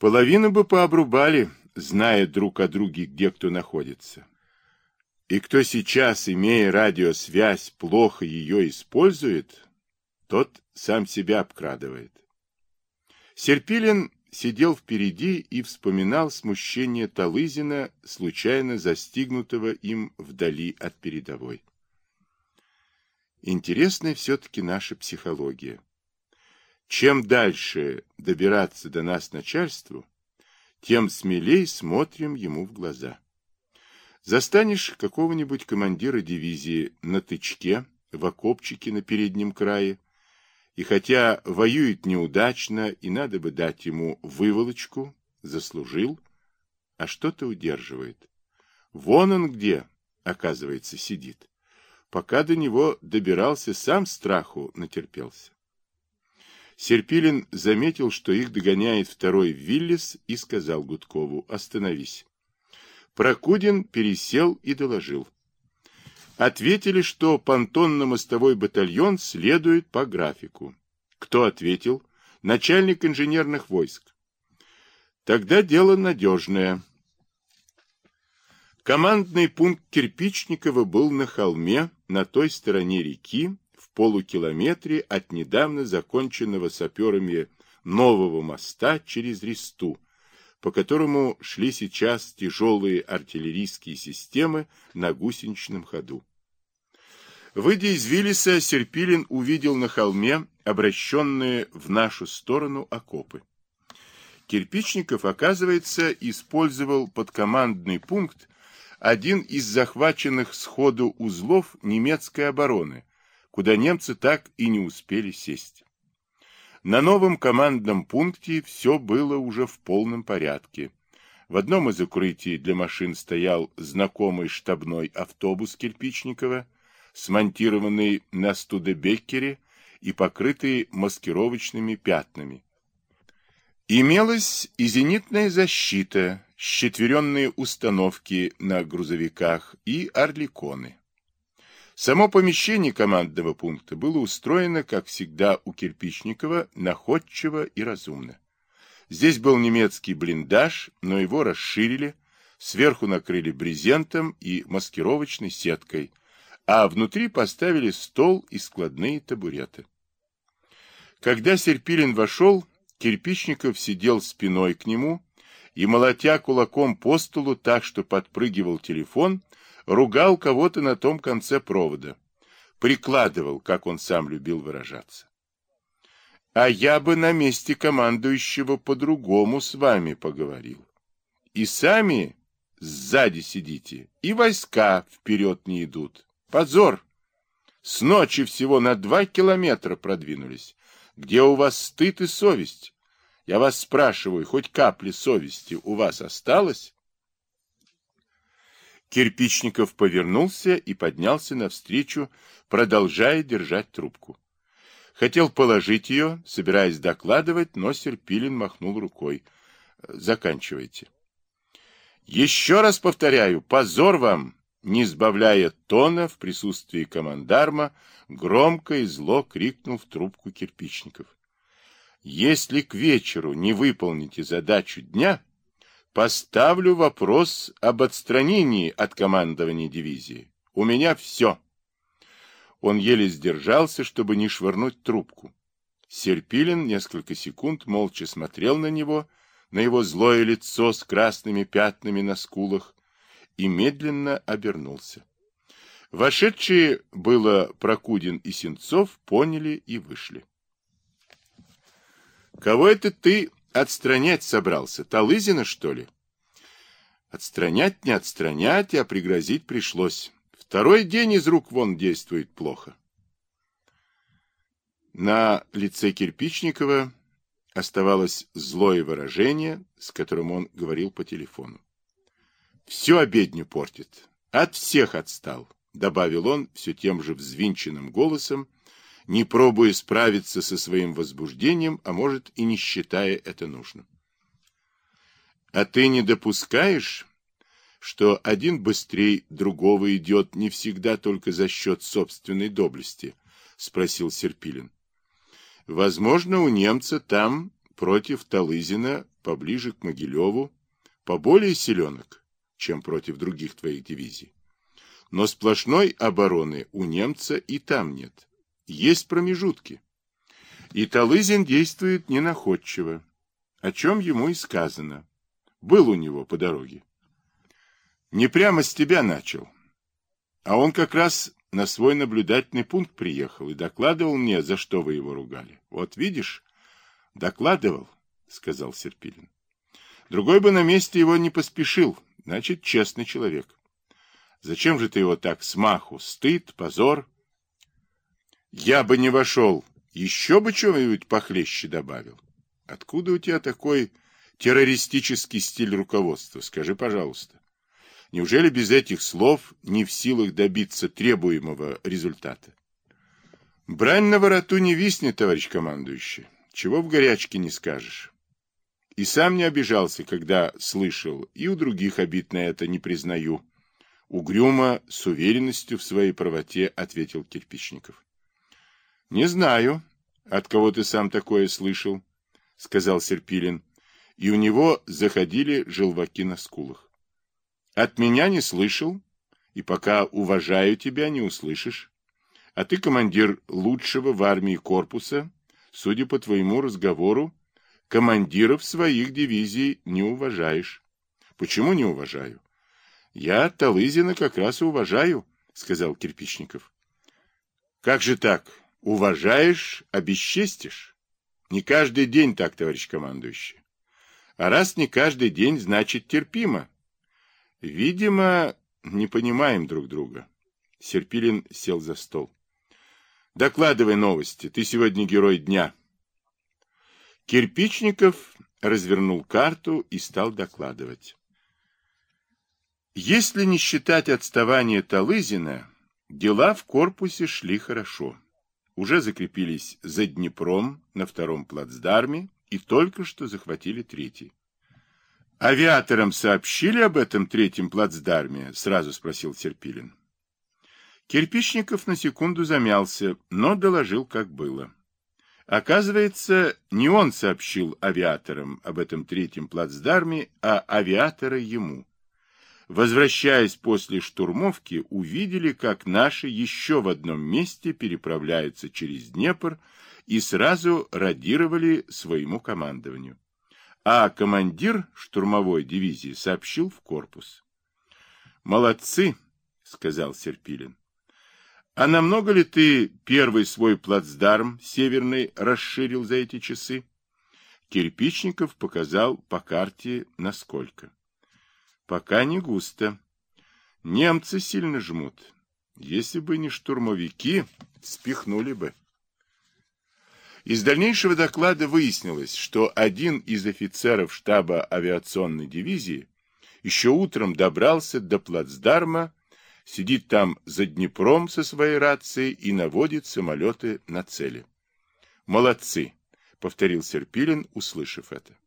Половину бы пообрубали, зная друг о друге, где кто находится. И кто сейчас, имея радиосвязь, плохо ее использует, тот сам себя обкрадывает. Серпилин сидел впереди и вспоминал смущение Талызина, случайно застигнутого им вдали от передовой. Интересная все-таки наша психология. Чем дальше добираться до нас начальству, тем смелей смотрим ему в глаза. Застанешь какого-нибудь командира дивизии на тычке, в окопчике на переднем крае, и хотя воюет неудачно, и надо бы дать ему выволочку, заслужил, а что-то удерживает. Вон он где, оказывается, сидит. Пока до него добирался, сам страху натерпелся. Серпилин заметил, что их догоняет второй Виллис, и сказал Гудкову «Остановись». Прокудин пересел и доложил. Ответили, что понтонно-мостовой батальон следует по графику. Кто ответил? Начальник инженерных войск. Тогда дело надежное. Командный пункт Кирпичникова был на холме, на той стороне реки, в полукилометре от недавно законченного саперами нового моста через Ресту, по которому шли сейчас тяжелые артиллерийские системы на гусеничном ходу. Выйдя из Виллиса, Серпилин увидел на холме обращенные в нашу сторону окопы. Кирпичников, оказывается, использовал под командный пункт один из захваченных сходу узлов немецкой обороны, куда немцы так и не успели сесть. На новом командном пункте все было уже в полном порядке. В одном из укрытий для машин стоял знакомый штабной автобус Кирпичникова, смонтированный на Студебеккере и покрытый маскировочными пятнами. Имелась и зенитная защита, щетверенные установки на грузовиках и орликоны. Само помещение командного пункта было устроено, как всегда у Кирпичникова, находчиво и разумно. Здесь был немецкий блиндаж, но его расширили, сверху накрыли брезентом и маскировочной сеткой, а внутри поставили стол и складные табуреты. Когда Серпилин вошел, Кирпичников сидел спиной к нему и, молотя кулаком по столу так, что подпрыгивал телефон, ругал кого-то на том конце провода. Прикладывал, как он сам любил выражаться. А я бы на месте командующего по-другому с вами поговорил. И сами сзади сидите, и войска вперед не идут. Позор! С ночи всего на два километра продвинулись. Где у вас стыд и совесть? Я вас спрашиваю, хоть капли совести у вас осталось? Кирпичников повернулся и поднялся навстречу, продолжая держать трубку. Хотел положить ее, собираясь докладывать, но Серпилин махнул рукой. Заканчивайте. Еще раз повторяю, позор вам! не сбавляя тона в присутствии командарма, громко и зло крикнул в трубку кирпичников. «Если к вечеру не выполните задачу дня, поставлю вопрос об отстранении от командования дивизии. У меня все». Он еле сдержался, чтобы не швырнуть трубку. Серпилин несколько секунд молча смотрел на него, на его злое лицо с красными пятнами на скулах, и медленно обернулся. Вошедшие было Прокудин и Сенцов поняли и вышли. «Кого это ты отстранять собрался? Талызина, что ли?» Отстранять не отстранять, а пригрозить пришлось. Второй день из рук вон действует плохо. На лице Кирпичникова оставалось злое выражение, с которым он говорил по телефону. Все обедню портит. От всех отстал, добавил он все тем же взвинченным голосом, не пробуя справиться со своим возбуждением, а может и не считая это нужным. А ты не допускаешь, что один быстрее другого идет не всегда только за счет собственной доблести? Спросил Серпилин. Возможно, у немца там против Талызина, поближе к Могилеву, поболее силенок, чем против других твоих дивизий. Но сплошной обороны у немца и там нет. Есть промежутки. И Талызин действует ненаходчиво, о чем ему и сказано. Был у него по дороге. Не прямо с тебя начал. А он как раз на свой наблюдательный пункт приехал и докладывал мне, за что вы его ругали. Вот видишь, докладывал, сказал Серпилин. Другой бы на месте его не поспешил, значит, честный человек. Зачем же ты его так смаху? Стыд, позор? Я бы не вошел, еще бы чего-нибудь похлеще добавил. Откуда у тебя такой террористический стиль руководства? Скажи, пожалуйста. Неужели без этих слов не в силах добиться требуемого результата? Брань на вороту не виснет, товарищ командующий. Чего в горячке не скажешь. И сам не обижался, когда слышал, и у других обид на это не признаю. Угрюмо, с уверенностью в своей правоте, ответил Кирпичников. — Не знаю, от кого ты сам такое слышал, — сказал Серпилин, и у него заходили желваки на скулах. От меня не слышал, и пока уважаю тебя, не услышишь. А ты командир лучшего в армии корпуса, судя по твоему разговору, командиров своих дивизий не уважаешь. Почему не уважаю? Я Талызина как раз и уважаю, сказал Кирпичников. Как же так? Уважаешь, обесчестишь? Не каждый день так, товарищ командующий. А раз не каждый день, значит терпимо. Видимо, не понимаем друг друга. Серпилин сел за стол. Докладывай новости. Ты сегодня герой дня. Кирпичников развернул карту и стал докладывать. Если не считать отставания Талызина, дела в корпусе шли хорошо. Уже закрепились за Днепром на втором плацдарме и только что захватили третий. Авиаторам сообщили об этом третьем плацдарме? Сразу спросил Серпилин. Кирпичников на секунду замялся, но доложил, как было. Оказывается, не он сообщил авиаторам об этом третьем плацдарме, а авиаторы ему. Возвращаясь после штурмовки, увидели, как наши еще в одном месте переправляются через Днепр и сразу радировали своему командованию а командир штурмовой дивизии сообщил в корпус. «Молодцы», — сказал Серпилин. «А намного ли ты первый свой плацдарм северный расширил за эти часы?» Кирпичников показал по карте насколько. «Пока не густо. Немцы сильно жмут. Если бы не штурмовики, спихнули бы». Из дальнейшего доклада выяснилось, что один из офицеров штаба авиационной дивизии еще утром добрался до плацдарма, сидит там за Днепром со своей рацией и наводит самолеты на цели. «Молодцы!» — повторил Серпилин, услышав это.